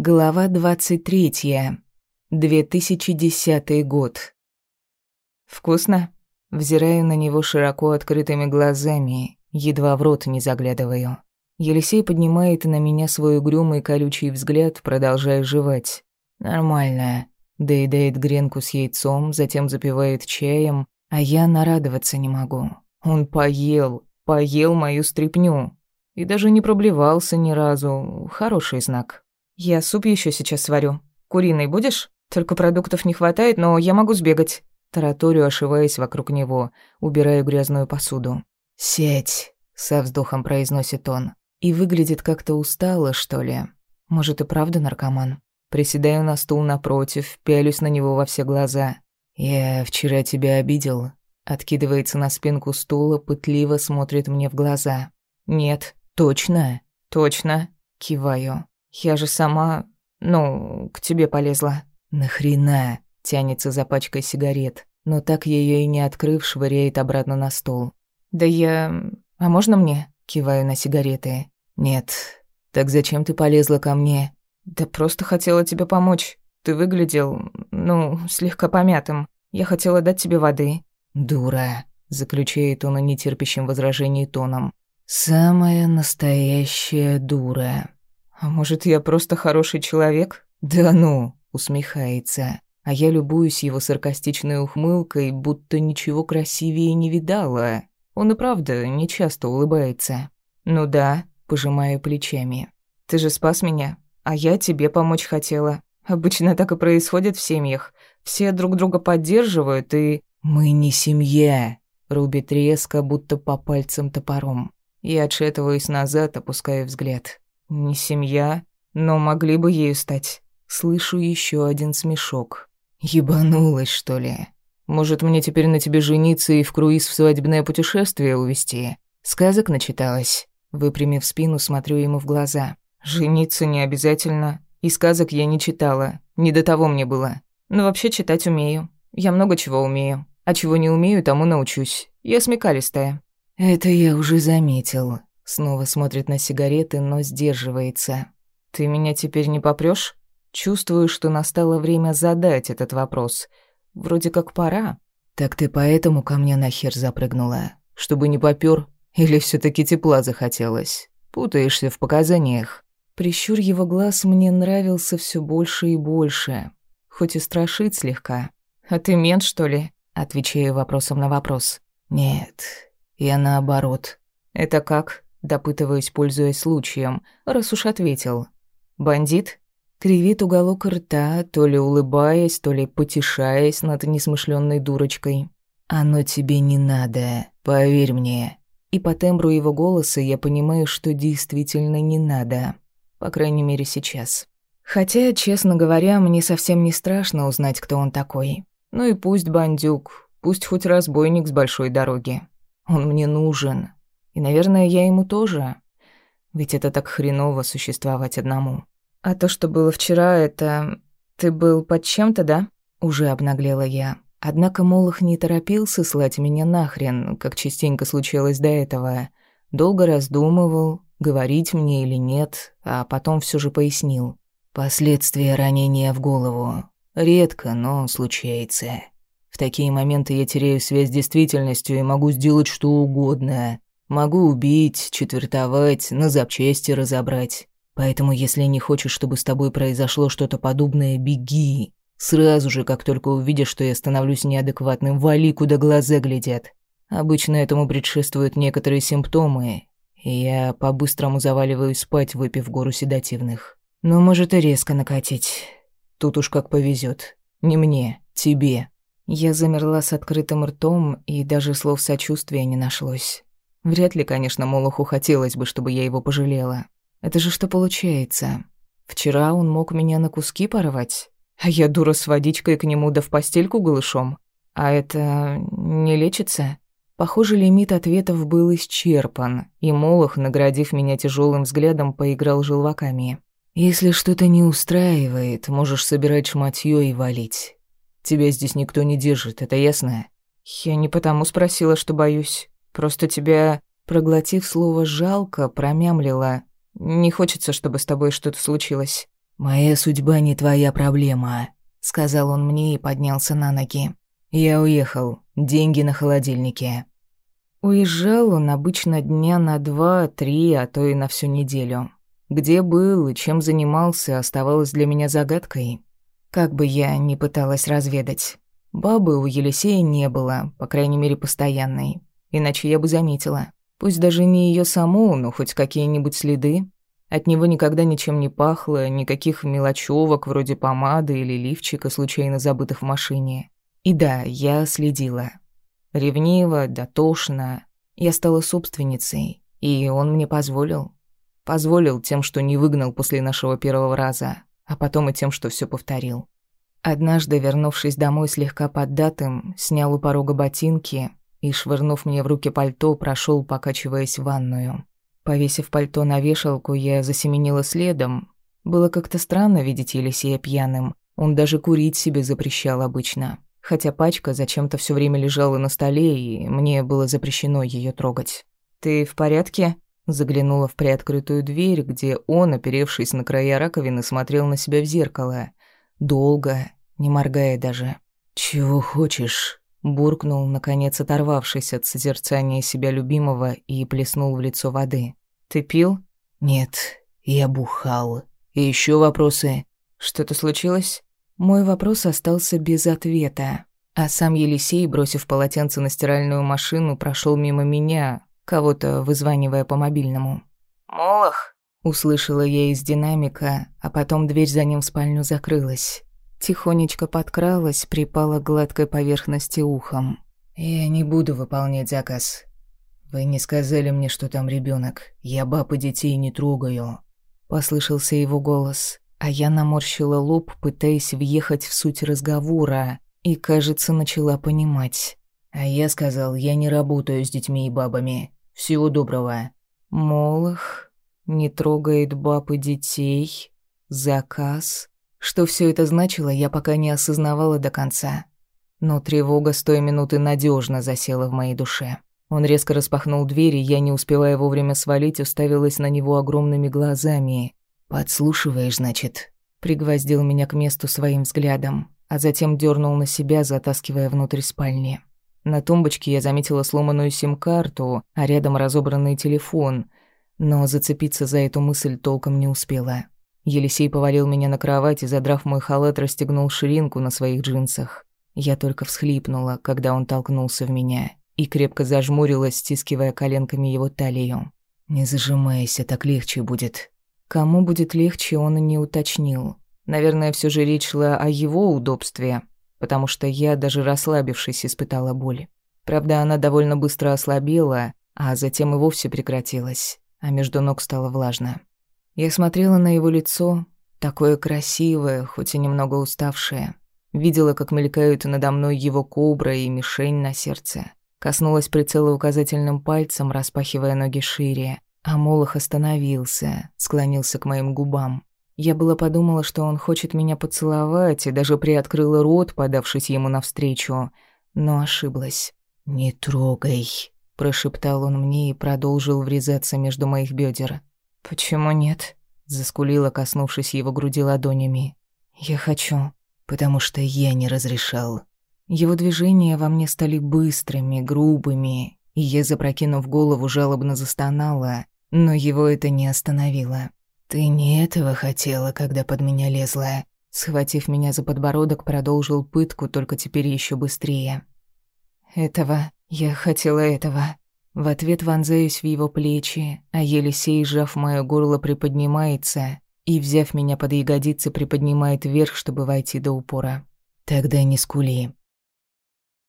Глава 23. 2010 год. «Вкусно?» Взираю на него широко открытыми глазами, едва в рот не заглядываю. Елисей поднимает на меня свой угрюмый колючий взгляд, продолжая жевать. «Нормально». Доедает гренку с яйцом, затем запивает чаем, а я нарадоваться не могу. Он поел, поел мою стряпню. И даже не проблевался ни разу. Хороший знак. «Я суп еще сейчас сварю. Куриный будешь? Только продуктов не хватает, но я могу сбегать». Тараторю, ошиваясь вокруг него, убираю грязную посуду. «Сядь», — со вздохом произносит он. И выглядит как-то устало, что ли. Может, и правда наркоман. Приседаю на стул напротив, пялюсь на него во все глаза. «Я вчера тебя обидел?» Откидывается на спинку стула, пытливо смотрит мне в глаза. «Нет, точно?» «Точно?» Киваю. Я же сама, ну, к тебе полезла. Нахрена? Тянется за пачкой сигарет, но так ее и не открыв, швыряет обратно на стол. Да я... А можно мне? Киваю на сигареты. Нет. Так зачем ты полезла ко мне? Да просто хотела тебе помочь. Ты выглядел, ну, слегка помятым. Я хотела дать тебе воды. Дура, заключает он нетерпящим возражений тоном. Самая настоящая дура. «А может, я просто хороший человек?» «Да ну!» — усмехается. А я любуюсь его саркастичной ухмылкой, будто ничего красивее не видала. Он и правда нечасто улыбается. «Ну да», — пожимаю плечами. «Ты же спас меня, а я тебе помочь хотела. Обычно так и происходит в семьях. Все друг друга поддерживают и...» «Мы не семья», — рубит резко, будто по пальцам топором. Я отшатываюсь назад, опускаю взгляд. Не семья, но могли бы ею стать. Слышу еще один смешок. Ебанулась, что ли? Может, мне теперь на тебе жениться и в круиз в свадебное путешествие увезти? Сказок начиталась. Выпрямив спину, смотрю ему в глаза. Жениться не обязательно. И сказок я не читала. Не до того мне было. Но вообще читать умею. Я много чего умею. А чего не умею, тому научусь. Я смекалистая. Это я уже заметил. Снова смотрит на сигареты, но сдерживается. «Ты меня теперь не попрёшь?» Чувствую, что настало время задать этот вопрос. Вроде как пора. «Так ты поэтому ко мне нахер запрыгнула? Чтобы не попёр? Или всё таки тепла захотелось? Путаешься в показаниях». Прищур его глаз мне нравился всё больше и больше. Хоть и страшит слегка. «А ты мент, что ли?» Отвечаю вопросом на вопрос. «Нет, я наоборот». «Это как?» Допытываюсь, пользуясь случаем, раз уж ответил. «Бандит?» Кривит уголок рта, то ли улыбаясь, то ли потешаясь над несмышленной дурочкой. «Оно тебе не надо, поверь мне». И по тембру его голоса я понимаю, что действительно не надо. По крайней мере, сейчас. Хотя, честно говоря, мне совсем не страшно узнать, кто он такой. Ну и пусть бандюк, пусть хоть разбойник с большой дороги. Он мне нужен, и, наверное, я ему тоже. Ведь это так хреново существовать одному. А то, что было вчера, это... Ты был под чем-то, да? Уже обнаглела я. Однако Молох не торопился слать меня нахрен, как частенько случалось до этого. Долго раздумывал, говорить мне или нет, а потом все же пояснил. Последствия ранения в голову. Редко, но случается. В такие моменты я теряю связь с действительностью и могу сделать что угодно. Могу убить, четвертовать, на запчасти разобрать. Поэтому, если не хочешь, чтобы с тобой произошло что-то подобное, беги. Сразу же, как только увидишь, что я становлюсь неадекватным, вали, куда глаза глядят. Обычно этому предшествуют некоторые симптомы, и я по-быстрому заваливаюсь спать, выпив гору седативных. Но может и резко накатить. Тут уж как повезет. Не мне, тебе. Я замерла с открытым ртом, и даже слов сочувствия не нашлось. Вряд ли, конечно, Молоху хотелось бы, чтобы я его пожалела. Это же что получается? Вчера он мог меня на куски порвать, а я дура с водичкой к нему да в постельку голышом. А это не лечится? Похоже, лимит ответов был исчерпан, и Молох, наградив меня тяжелым взглядом, поиграл желваками. «Если что-то не устраивает, можешь собирать шматьё и валить. Тебя здесь никто не держит, это ясно?» «Я не потому спросила, что боюсь. Просто тебя, проглотив слово «жалко», промямлила. Не хочется, чтобы с тобой что-то случилось. «Моя судьба не твоя проблема», — сказал он мне и поднялся на ноги. «Я уехал. Деньги на холодильнике». Уезжал он обычно дня на два, три, а то и на всю неделю. Где был и чем занимался, оставалось для меня загадкой. Как бы я ни пыталась разведать. Бабы у Елисея не было, по крайней мере, постоянной. Иначе я бы заметила. Пусть даже не ее саму, но хоть какие-нибудь следы. От него никогда ничем не пахло, никаких мелочевок вроде помады или лифчика, случайно забытых в машине. И да, я следила. Ревниво, дотошно. Я стала собственницей, и он мне позволил. Позволил тем, что не выгнал после нашего первого раза, а потом и тем, что все повторил. Однажды, вернувшись домой слегка поддатым, снял у порога ботинки и, швырнув мне в руки пальто, прошел, покачиваясь в ванную. Повесив пальто на вешалку, я засеменила следом. Было как-то странно видеть Елисея пьяным. Он даже курить себе запрещал обычно. Хотя пачка зачем-то все время лежала на столе, и мне было запрещено ее трогать. «Ты в порядке?» Заглянула в приоткрытую дверь, где он, оперевшись на края раковины, смотрел на себя в зеркало. Долго, не моргая даже. «Чего хочешь?» Буркнул, наконец оторвавшись от созерцания себя любимого и плеснул в лицо воды. «Ты пил?» «Нет, я бухал. И еще вопросы?» «Что-то случилось?» Мой вопрос остался без ответа, а сам Елисей, бросив полотенце на стиральную машину, прошел мимо меня, кого-то вызванивая по мобильному. «Молох?» — услышала я из динамика, а потом дверь за ним в спальню закрылась. Тихонечко подкралась, припала к гладкой поверхности ухом. «Я не буду выполнять заказ. «Вы не сказали мне, что там ребенок. Я баб и детей не трогаю», — послышался его голос, а я наморщила лоб, пытаясь въехать в суть разговора, и, кажется, начала понимать. А я сказал, я не работаю с детьми и бабами. Всего доброго. Молох не трогает баб и детей. Заказ. Что все это значило, я пока не осознавала до конца. Но тревога с той минуты надежно засела в моей душе. Он резко распахнул дверь, и я, не успевая вовремя свалить, уставилась на него огромными глазами. «Подслушиваешь, значит?» Пригвоздил меня к месту своим взглядом, а затем дернул на себя, затаскивая внутрь спальни. На тумбочке я заметила сломанную сим-карту, а рядом разобранный телефон, но зацепиться за эту мысль толком не успела. Елисей повалил меня на кровать и, задрав мой халат, расстегнул ширинку на своих джинсах. Я только всхлипнула, когда он толкнулся в меня и крепко зажмурилась, стискивая коленками его талию. «Не зажимайся, так легче будет». Кому будет легче, он и не уточнил. Наверное, все же речь шла о его удобстве, потому что я, даже расслабившись, испытала боль. Правда, она довольно быстро ослабела, а затем и вовсе прекратилась, а между ног стало влажно. Я смотрела на его лицо, такое красивое, хоть и немного уставшее. Видела, как мелькают надо мной его кобра и мишень на сердце. Коснулась прицела указательным пальцем, распахивая ноги шире, а Молох остановился, склонился к моим губам. Я было подумала, что он хочет меня поцеловать, и даже приоткрыла рот, подавшись ему навстречу, но ошиблась. «Не трогай», — прошептал он мне и продолжил врезаться между моих бедер. «Почему нет?» — заскулила, коснувшись его груди ладонями. «Я хочу, потому что я не разрешал». Его движения во мне стали быстрыми, грубыми, и я, запрокинув голову, жалобно застонала, но его это не остановило. «Ты не этого хотела, когда под меня лезла?» Схватив меня за подбородок, продолжил пытку, только теперь еще быстрее. «Этого. Я хотела этого». В ответ вонзаюсь в его плечи, а Елисей, сжав моё горло, приподнимается и, взяв меня под ягодицы, приподнимает вверх, чтобы войти до упора. «Тогда не скули.